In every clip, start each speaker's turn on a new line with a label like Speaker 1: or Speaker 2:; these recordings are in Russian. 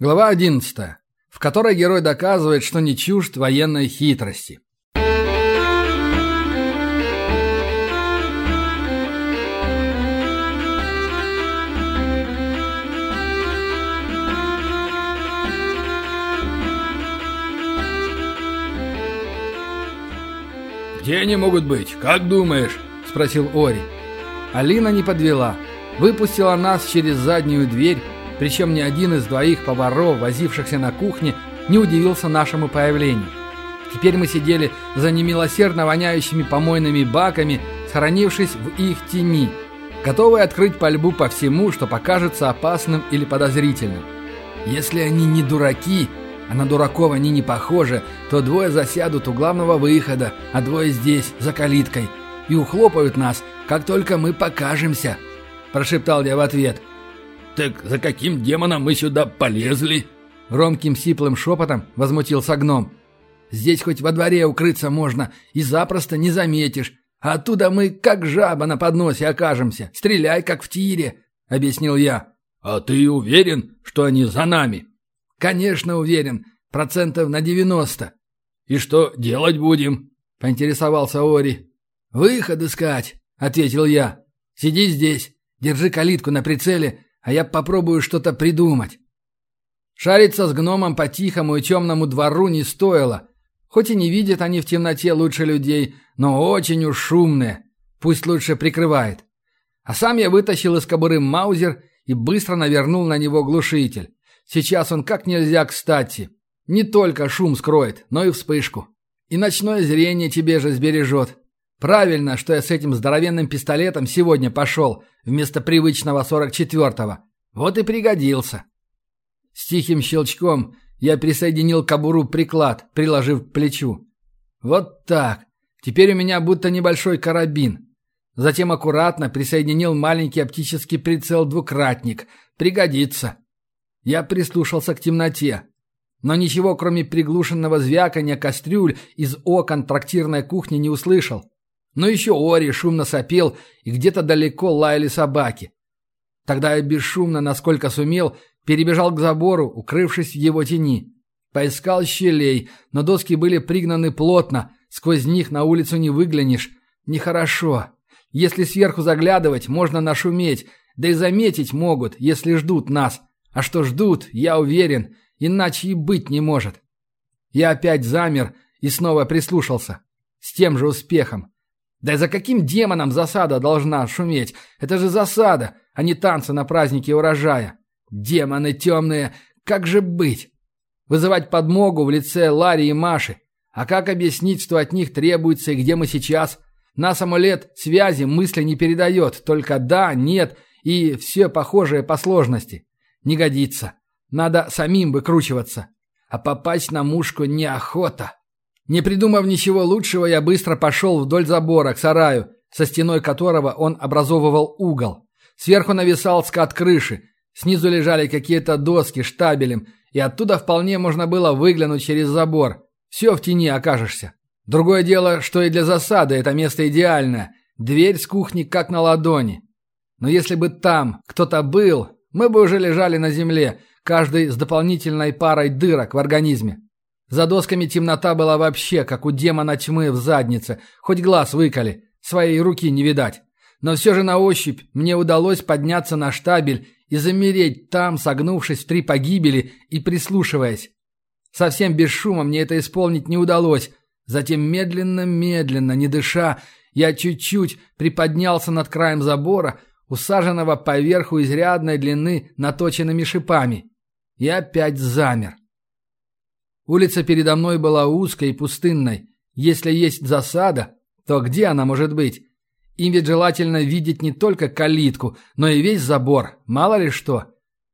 Speaker 1: Глава 11, в которой герой доказывает, что не чужд военной хитрости.
Speaker 2: «Где они могут быть? Как думаешь?»
Speaker 1: – спросил Ори. Алина не подвела. Выпустила нас через заднюю дверь, причем ни один из двоих поваров, возившихся на кухне, не удивился нашему появлению. Теперь мы сидели за немилосердно воняющими помойными баками, сохранившись в их тени, готовые открыть пальбу по всему, что покажется опасным или подозрительным. Если они не дураки, а на дураков они не похожи, то двое засядут у главного выхода, а двое здесь, за калиткой, и ухлопают нас, как только мы покажемся», – прошептал я в ответ.
Speaker 2: «Так за каким демоном мы сюда полезли?»
Speaker 1: Громким сиплым шепотом возмутился гном. «Здесь хоть во дворе укрыться можно, и запросто не заметишь. А оттуда мы, как жаба на подносе, окажемся. Стреляй, как в тире», — объяснил я.
Speaker 2: «А ты уверен, что они за нами?»
Speaker 1: «Конечно уверен. Процентов на девяносто».
Speaker 2: «И что делать будем?»
Speaker 1: — поинтересовался Ори. «Выход искать», — ответил я. «Сиди здесь, держи калитку на прицеле а я попробую что-то придумать. Шариться с гномом по тихому и темному двору не стоило. Хоть и не видят они в темноте лучше людей, но очень уж шумные. Пусть лучше прикрывает. А сам я вытащил из кобуры маузер и быстро навернул на него глушитель. Сейчас он как нельзя кстати. Не только шум скроет, но и вспышку. И ночное зрение тебе же сбережет. Правильно, что я с этим здоровенным пистолетом сегодня пошел, вместо привычного 44-го. Вот и пригодился. С тихим щелчком я присоединил к кобуру приклад, приложив к плечу. Вот так. Теперь у меня будто небольшой карабин. Затем аккуратно присоединил маленький оптический прицел-двукратник. Пригодится. Я прислушался к темноте. Но ничего, кроме приглушенного звяканья кастрюль, из окон трактирной кухни не услышал. Но еще Ори шумно сопел, и где-то далеко лаяли собаки. Тогда я бесшумно, насколько сумел, перебежал к забору, укрывшись в его тени. Поискал щелей, но доски были пригнаны плотно, сквозь них на улицу не выглянешь. Нехорошо. Если сверху заглядывать, можно нашуметь, да и заметить могут, если ждут нас. А что ждут, я уверен, иначе и быть не может. Я опять замер и снова прислушался. С тем же успехом. Да и за каким демоном засада должна шуметь? Это же засада, а не танцы на празднике урожая. Демоны темные, как же быть? Вызывать подмогу в лице Ларри и Маши. А как объяснить, что от них требуется и где мы сейчас? Нас амулет связи мысли не передает, только да, нет и все похожее по сложности. Не годится. Надо самим выкручиваться. А попасть на мушку неохота. Не придумав ничего лучшего, я быстро пошел вдоль забора к сараю, со стеной которого он образовывал угол. Сверху нависал скат крыши, снизу лежали какие-то доски штабелем, и оттуда вполне можно было выглянуть через забор. Все в тени окажешься. Другое дело, что и для засады это место идеальное. Дверь с кухни как на ладони. Но если бы там кто-то был, мы бы уже лежали на земле, каждый с дополнительной парой дырок в организме. За досками темнота была вообще, как у демона тьмы в заднице, хоть глаз выколи, своей руки не видать. Но все же на ощупь мне удалось подняться на штабель и замереть там, согнувшись в три погибели и прислушиваясь. Совсем без шума мне это исполнить не удалось. Затем медленно-медленно, не дыша, я чуть-чуть приподнялся над краем забора, усаженного поверху изрядной длины наточенными шипами. И опять замер. Улица передо мной была узкой и пустынной. Если есть засада, то где она может быть? Им ведь желательно видеть не только калитку, но и весь забор, мало ли что.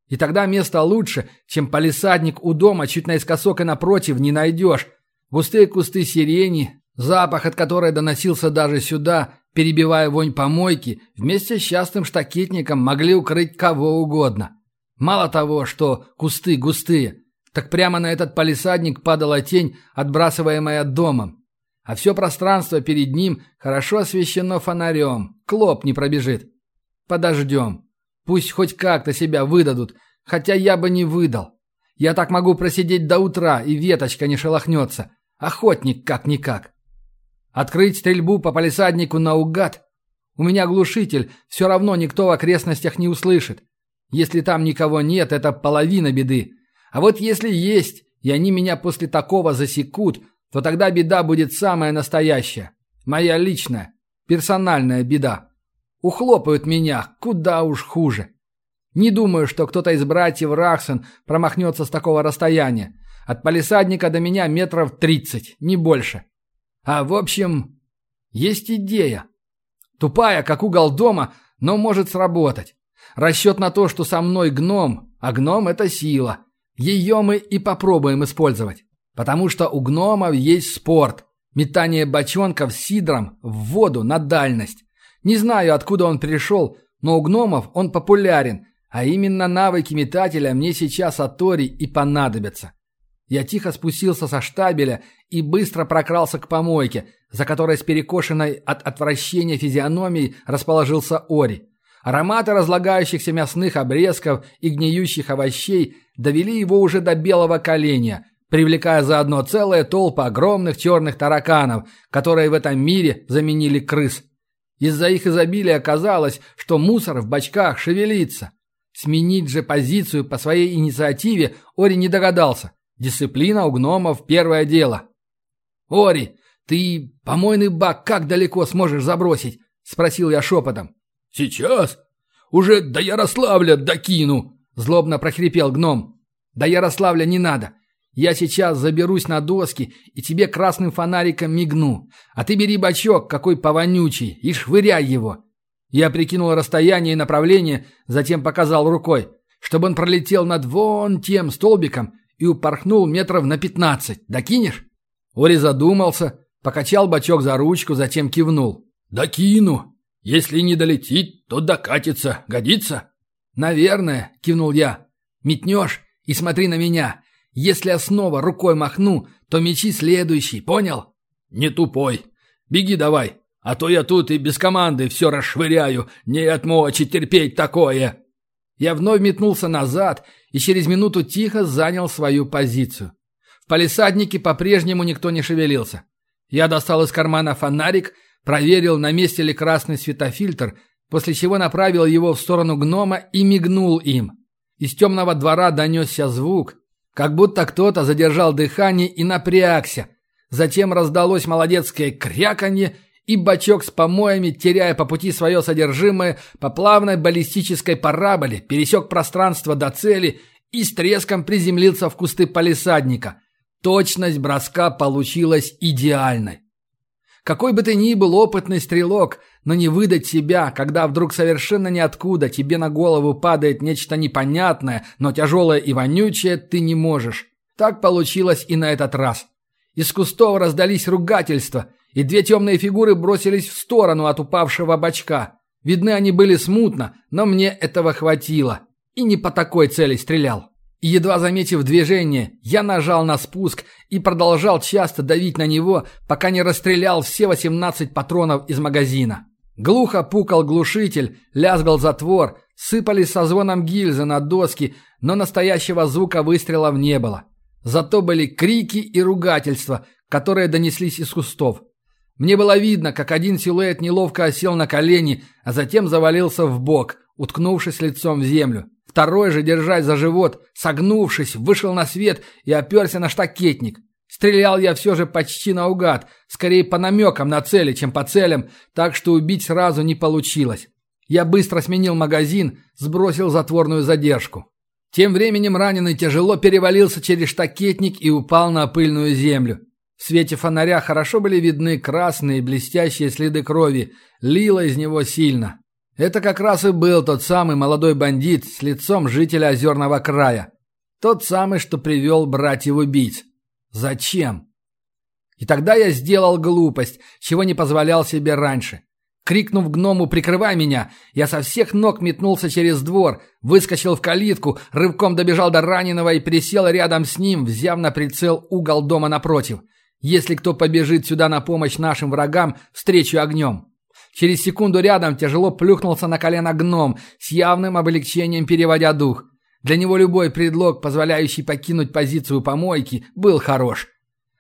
Speaker 1: И тогда место лучше, чем палисадник у дома чуть наискосок и напротив не найдешь. Густые кусты сирени, запах от которой доносился даже сюда, перебивая вонь помойки, вместе с частым штакетником могли укрыть кого угодно. Мало того, что кусты густые – так прямо на этот палисадник падала тень, отбрасываемая домом. А все пространство перед ним хорошо освещено фонарем. Клоп не пробежит. Подождем. Пусть хоть как-то себя выдадут, хотя я бы не выдал. Я так могу просидеть до утра, и веточка не шелохнется. Охотник как-никак. Открыть стрельбу по палисаднику наугад? У меня глушитель, все равно никто в окрестностях не услышит. Если там никого нет, это половина беды. А вот если есть, и они меня после такого засекут, то тогда беда будет самая настоящая. Моя личная, персональная беда. Ухлопают меня, куда уж хуже. Не думаю, что кто-то из братьев Рахсон промахнется с такого расстояния. От палисадника до меня метров тридцать, не больше. А в общем, есть идея. Тупая, как угол дома, но может сработать. Расчет на то, что со мной гном, а гном — это сила. Ее мы и попробуем использовать. Потому что у гномов есть спорт. Метание бочонков с сидром в воду на дальность. Не знаю, откуда он пришел, но у гномов он популярен, а именно навыки метателя мне сейчас от Тори и понадобятся. Я тихо спустился со штабеля и быстро прокрался к помойке, за которой с перекошенной от отвращения физиономией расположился Ори. Ароматы разлагающихся мясных обрезков и гниющих овощей довели его уже до белого коленя, привлекая заодно целые толпы огромных черных тараканов, которые в этом мире заменили крыс. Из-за их изобилия оказалось, что мусор в бачках шевелится. Сменить же позицию по своей инициативе Ори не догадался. Дисциплина у гномов – первое дело. «Ори, ты помойный бак как далеко сможешь забросить?» – спросил я шепотом.
Speaker 2: «Сейчас? Уже до Ярославля докину!» – злобно прохрипел гном.
Speaker 1: «До Ярославля не надо. Я сейчас заберусь на доски и тебе красным фонариком мигну. А ты бери бачок, какой повонючий, и швыряй его». Я прикинул расстояние и направление, затем показал рукой, чтобы он пролетел над вон тем столбиком и упорхнул метров на пятнадцать. Докинешь?» Ори задумался, покачал бачок за ручку, затем кивнул.
Speaker 2: «Докину. Если не долетит, то докатится. Годится?»
Speaker 1: «Наверное», — кивнул я. «Метнешь и смотри на меня. Если я снова рукой махну, то мечи следующий, понял?»
Speaker 2: «Не тупой. Беги давай, а то я тут и без команды все расшвыряю. Нет мочи терпеть такое!»
Speaker 1: Я вновь метнулся назад и через минуту тихо занял свою позицию. В палисаднике по-прежнему никто не шевелился. Я достал из кармана фонарик, проверил, на месте ли красный светофильтр, после чего направил его в сторону гнома и мигнул им. Из темного двора донесся звук, как будто кто-то задержал дыхание и напрягся. Затем раздалось молодецкое кряканье, и бачок с помоями, теряя по пути свое содержимое, по плавной баллистической параболе пересек пространство до цели и с треском приземлился в кусты палисадника. Точность броска получилась идеальной. Какой бы ты ни был опытный стрелок, но не выдать себя, когда вдруг совершенно ниоткуда тебе на голову падает нечто непонятное, но тяжелое и вонючее, ты не можешь. Так получилось и на этот раз. Из кустов раздались ругательства – и две темные фигуры бросились в сторону от упавшего бачка. Видны они были смутно, но мне этого хватило. И не по такой цели стрелял. Едва заметив движение, я нажал на спуск и продолжал часто давить на него, пока не расстрелял все 18 патронов из магазина. Глухо пукал глушитель, лязгал затвор, сыпались со звоном гильзы на доски, но настоящего звука выстрелов не было. Зато были крики и ругательства, которые донеслись из кустов. Мне было видно, как один силуэт неловко осел на колени, а затем завалился в бок, уткнувшись лицом в землю. Второй же, держась за живот, согнувшись, вышел на свет и оперся на штакетник. Стрелял я все же почти наугад, скорее по намекам на цели, чем по целям, так что убить сразу не получилось. Я быстро сменил магазин, сбросил затворную задержку. Тем временем раненый тяжело перевалился через штакетник и упал на пыльную землю. В свете фонаря хорошо были видны красные блестящие следы крови. Лило из него сильно. Это как раз и был тот самый молодой бандит с лицом жителя Озерного края. Тот самый, что привел братьев-убийц. Зачем? И тогда я сделал глупость, чего не позволял себе раньше. Крикнув гному «Прикрывай меня!», я со всех ног метнулся через двор, выскочил в калитку, рывком добежал до раненого и присел рядом с ним, взяв на прицел угол дома напротив – если кто побежит сюда на помощь нашим врагам, встречу огнем. Через секунду рядом тяжело плюхнулся на колено гном, с явным облегчением переводя дух. Для него любой предлог, позволяющий покинуть позицию помойки, был хорош.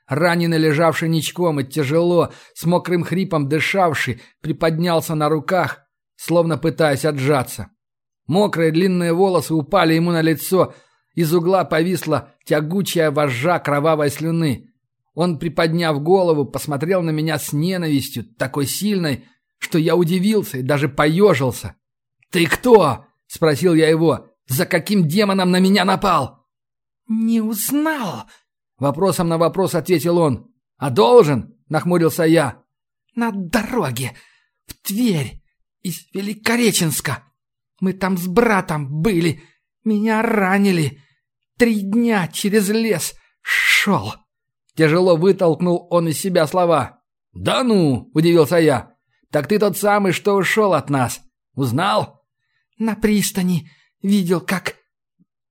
Speaker 1: Раненый, лежавший ничком и тяжело, с мокрым хрипом дышавший, приподнялся на руках, словно пытаясь отжаться. Мокрые длинные волосы упали ему на лицо, из угла повисла тягучая вожжа кровавой слюны. Он, приподняв голову, посмотрел на меня с ненавистью, такой сильной, что я удивился и даже поежился. «Ты кто?» — спросил я его. «За каким демоном на меня напал?»
Speaker 3: «Не узнал!»
Speaker 1: — вопросом на вопрос ответил он. «А должен?» — нахмурился я.
Speaker 3: «На дороге, в Тверь, из Великореченска. Мы там с братом были, меня ранили. Три дня через лес шел».
Speaker 1: Тяжело вытолкнул он из себя слова. «Да ну!» — удивился я. «Так ты тот самый, что ушел от нас. Узнал?»
Speaker 3: «На пристани. Видел, как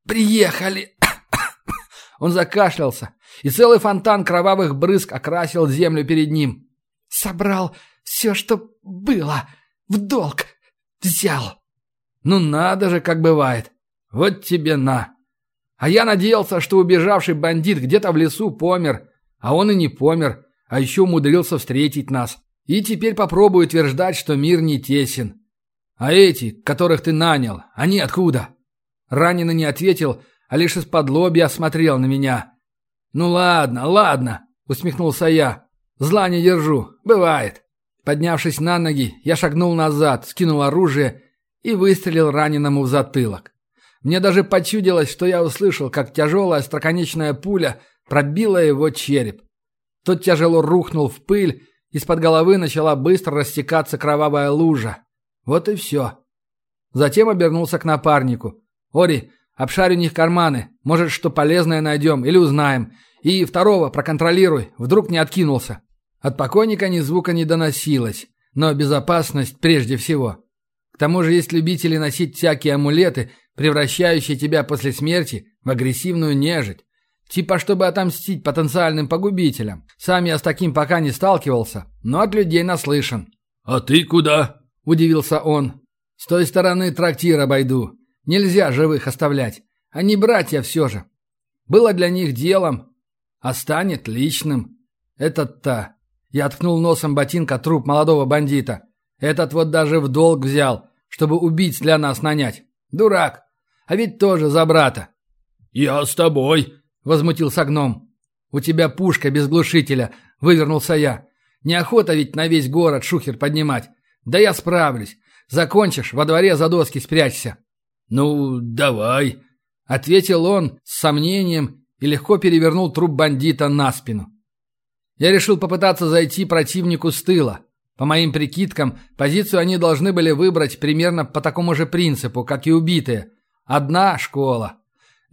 Speaker 3: приехали».
Speaker 1: Он закашлялся, и целый фонтан кровавых брызг окрасил землю перед ним.
Speaker 3: «Собрал все, что было. В долг. Взял».
Speaker 1: «Ну надо же, как бывает. Вот тебе на». А я надеялся, что убежавший бандит где-то в лесу помер, а он и не помер, а еще умудрился встретить нас. И теперь попробую утверждать, что мир не тесен. А эти, которых ты нанял, они откуда?» Раненый не ответил, а лишь из-под лобья осмотрел на меня. «Ну ладно, ладно», — усмехнулся я. «Зла не держу. Бывает». Поднявшись на ноги, я шагнул назад, скинул оружие и выстрелил раненому в затылок. Мне даже почудилось, что я услышал, как тяжелая остроконечная пуля пробила его череп. Тот тяжело рухнул в пыль, из-под головы начала быстро растекаться кровавая лужа. Вот и все. Затем обернулся к напарнику. «Ори, обшарь у них карманы. Может, что полезное найдем или узнаем. И второго проконтролируй, вдруг не откинулся». От покойника ни звука не доносилось, но безопасность прежде всего. К тому же есть любители носить всякие амулеты, превращающие тебя после смерти в агрессивную нежить. Типа, чтобы отомстить потенциальным погубителям. Сам я с таким пока не сталкивался, но от людей наслышан.
Speaker 2: «А ты куда?»
Speaker 1: – удивился он. «С той стороны трактир обойду. Нельзя живых оставлять. Они братья все же. Было для них делом, а станет личным. Этот-то я ткнул носом ботинка труп молодого бандита. Этот вот даже в долг взял, чтобы убийц для нас нанять. Дурак. А ведь тоже за брата.
Speaker 2: «Я с тобой», —
Speaker 1: возмутился гном. «У тебя пушка без глушителя», — вывернулся я. «Неохота ведь на весь город шухер поднимать. Да я справлюсь. Закончишь, во дворе за доски спрячься».
Speaker 2: «Ну, давай», —
Speaker 1: ответил он с сомнением и легко перевернул труп бандита на спину. Я решил попытаться зайти противнику с тыла. По моим прикидкам, позицию они должны были выбрать примерно по такому же принципу, как и убитые. Одна школа.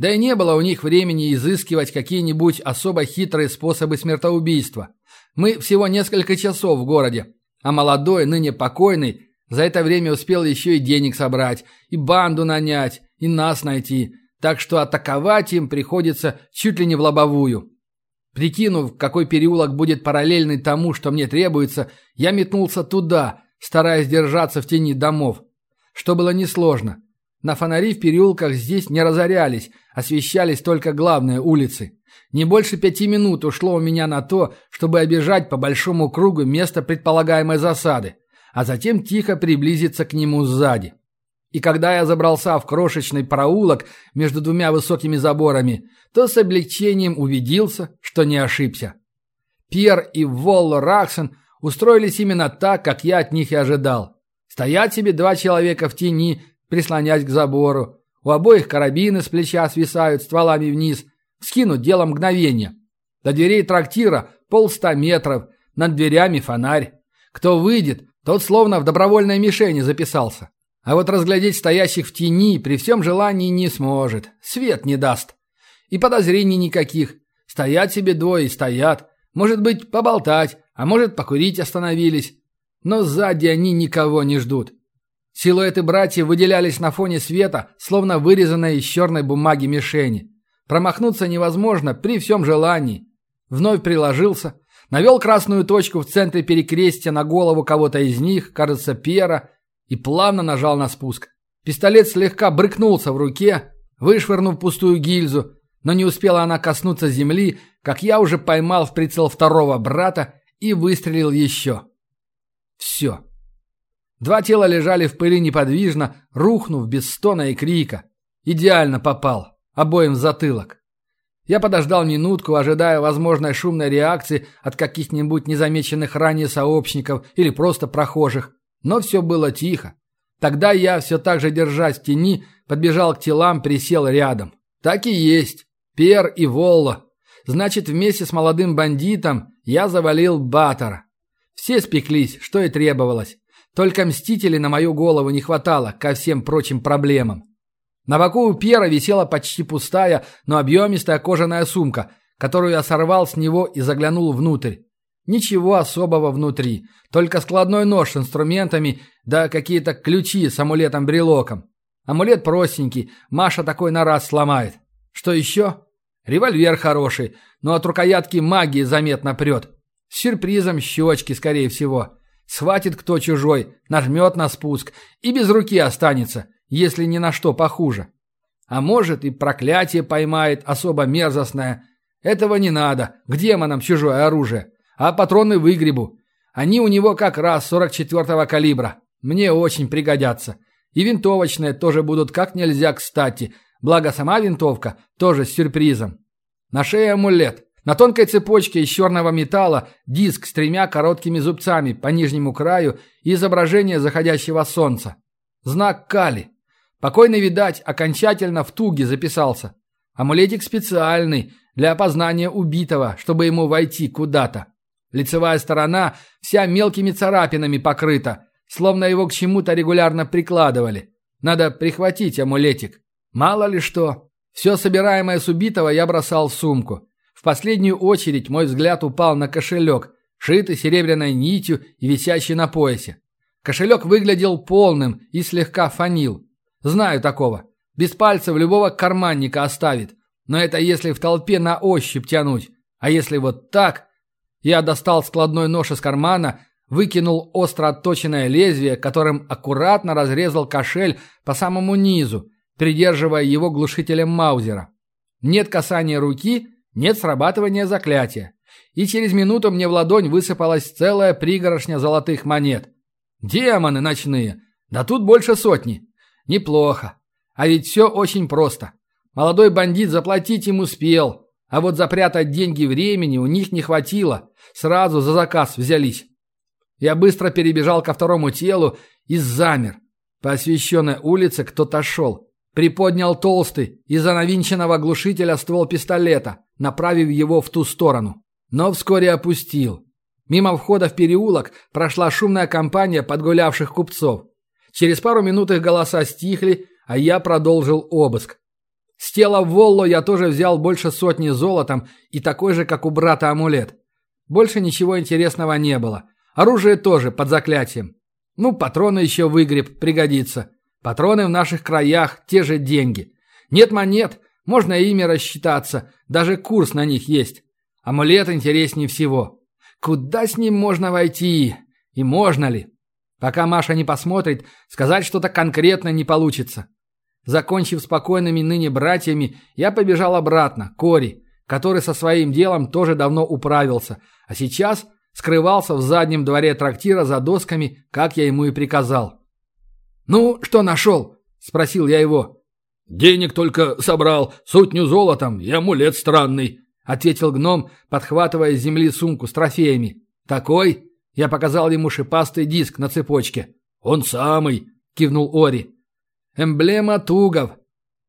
Speaker 1: Да и не было у них времени изыскивать какие-нибудь особо хитрые способы смертоубийства. Мы всего несколько часов в городе, а молодой, ныне покойный, за это время успел еще и денег собрать, и банду нанять, и нас найти, так что атаковать им приходится чуть ли не в лобовую. Прикинув, какой переулок будет параллельный тому, что мне требуется, я метнулся туда, стараясь держаться в тени домов. Что было несложно. На фонари в переулках здесь не разорялись, освещались только главные улицы. Не больше пяти минут ушло у меня на то, чтобы обижать по большому кругу место предполагаемой засады, а затем тихо приблизиться к нему сзади. И когда я забрался в крошечный проулок между двумя высокими заборами, то с облегчением убедился, что не ошибся. Пьер и Волло Раксон устроились именно так, как я от них и ожидал. Стоят себе два человека в тени, прислонясь к забору. У обоих карабины с плеча свисают стволами вниз. Скинут дело мгновения. До дверей трактира полста метров, над дверями фонарь. Кто выйдет, тот словно в добровольной мишени записался. А вот разглядеть стоящих в тени при всем желании не сможет. Свет не даст. И подозрений никаких. Стоят себе двое и стоят. Может быть, поболтать, а может, покурить остановились. Но сзади они никого не ждут. Силуэты братьев выделялись на фоне света, словно вырезанные из черной бумаги мишени. Промахнуться невозможно при всем желании. Вновь приложился, навел красную точку в центре перекрестия на голову кого-то из них, кажется, Пьера, и плавно нажал на спуск. Пистолет слегка брыкнулся в руке, вышвырнув пустую гильзу, но не успела она коснуться земли, как я уже поймал в прицел второго брата и выстрелил еще. Все. Два тела лежали в пыли неподвижно, рухнув без стона и крика. Идеально попал. Обоим в затылок. Я подождал минутку, ожидая возможной шумной реакции от каких-нибудь незамеченных ранее сообщников или просто прохожих. Но все было тихо. Тогда я, все так же держась в тени, подбежал к телам, присел рядом. Так и есть. Пер и Волло. Значит, вместе с молодым бандитом я завалил Баттера. Все спеклись, что и требовалось. Только мстителей на мою голову не хватало ко всем прочим проблемам. На боку у Пьера висела почти пустая, но объемистая кожаная сумка, которую я сорвал с него и заглянул внутрь. Ничего особого внутри, только складной нож с инструментами, да какие-то ключи с амулетом-брелоком. Амулет простенький, Маша такой на раз сломает. Что еще? Револьвер хороший, но от рукоятки магии заметно прет. С сюрпризом щечки, скорее всего. Схватит кто чужой, нажмет на спуск и без руки останется, если ни на что похуже. А может и проклятие поймает особо мерзостное. Этого не надо, к демонам чужое оружие. А патроны выгребу. Они у него как раз 44-го калибра. Мне очень пригодятся. И винтовочные тоже будут как нельзя кстати. Благо сама винтовка тоже с сюрпризом. На шее амулет. На тонкой цепочке из черного металла диск с тремя короткими зубцами по нижнему краю и изображение заходящего солнца. Знак Кали. Покойный, видать, окончательно в туге записался. Амулетик специальный, для опознания убитого, чтобы ему войти куда-то. Лицевая сторона вся мелкими царапинами покрыта, словно его к чему-то регулярно прикладывали. Надо прихватить амулетик. Мало ли что. Все собираемое с убитого я бросал в сумку. В последнюю очередь мой взгляд упал на кошелек, шитый серебряной нитью и висящий на поясе. Кошелек выглядел полным и слегка фанил. Знаю такого. Без пальцев любого карманника оставит. Но это если в толпе на ощупь тянуть. А если вот так... Я достал складной нож из кармана, выкинул остро отточенное лезвие, которым аккуратно разрезал кошель по самому низу, придерживая его глушителем Маузера. Нет касания руки, нет срабатывания заклятия. И через минуту мне в ладонь высыпалась целая пригорошня золотых монет. Демоны ночные! Да тут больше сотни. Неплохо. А ведь все очень просто. Молодой бандит заплатить им успел, а вот запрятать деньги времени у них не хватило. Сразу за заказ взялись. Я быстро перебежал ко второму телу и замер. По освещенной улице кто-то шел. Приподнял толстый из-за навинченного глушителя ствол пистолета, направив его в ту сторону. Но вскоре опустил. Мимо входа в переулок прошла шумная компания подгулявших купцов. Через пару минут их голоса стихли, а я продолжил обыск. С тела Волло я тоже взял больше сотни золотом и такой же, как у брата, амулет. Больше ничего интересного не было. Оружие тоже под заклятием. Ну, патроны еще выгреб, пригодится. Патроны в наших краях – те же деньги. Нет монет, можно ими рассчитаться, даже курс на них есть. Амулет интереснее всего. Куда с ним можно войти? И можно ли? Пока Маша не посмотрит, сказать что-то конкретно не получится. Закончив спокойными ныне братьями, я побежал обратно, Кори, который со своим делом тоже давно управился, а сейчас скрывался в заднем дворе трактира за досками, как я ему и приказал. «Ну, что нашел?» – спросил я его.
Speaker 2: «Денег только собрал, сотню золотом и амулет странный», – ответил гном, подхватывая с земли сумку с трофеями. «Такой?» Я показал ему шипастый диск на цепочке. «Он самый!» – кивнул Ори. «Эмблема Тугов.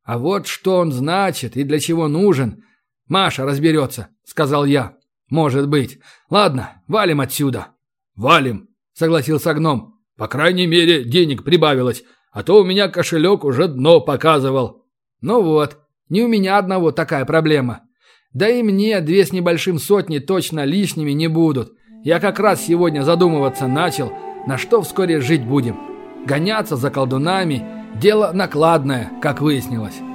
Speaker 2: А вот что он значит и для чего нужен. Маша разберется», – сказал я. «Может быть. Ладно, валим отсюда». «Валим», –
Speaker 1: согласился гном.
Speaker 2: «По крайней мере, денег прибавилось, а то у меня кошелек уже дно показывал».
Speaker 1: «Ну вот, не у меня одного такая проблема. Да и мне две с небольшим сотни точно лишними не будут. Я как раз сегодня задумываться начал, на что вскоре жить будем. Гоняться за колдунами – дело накладное, как выяснилось.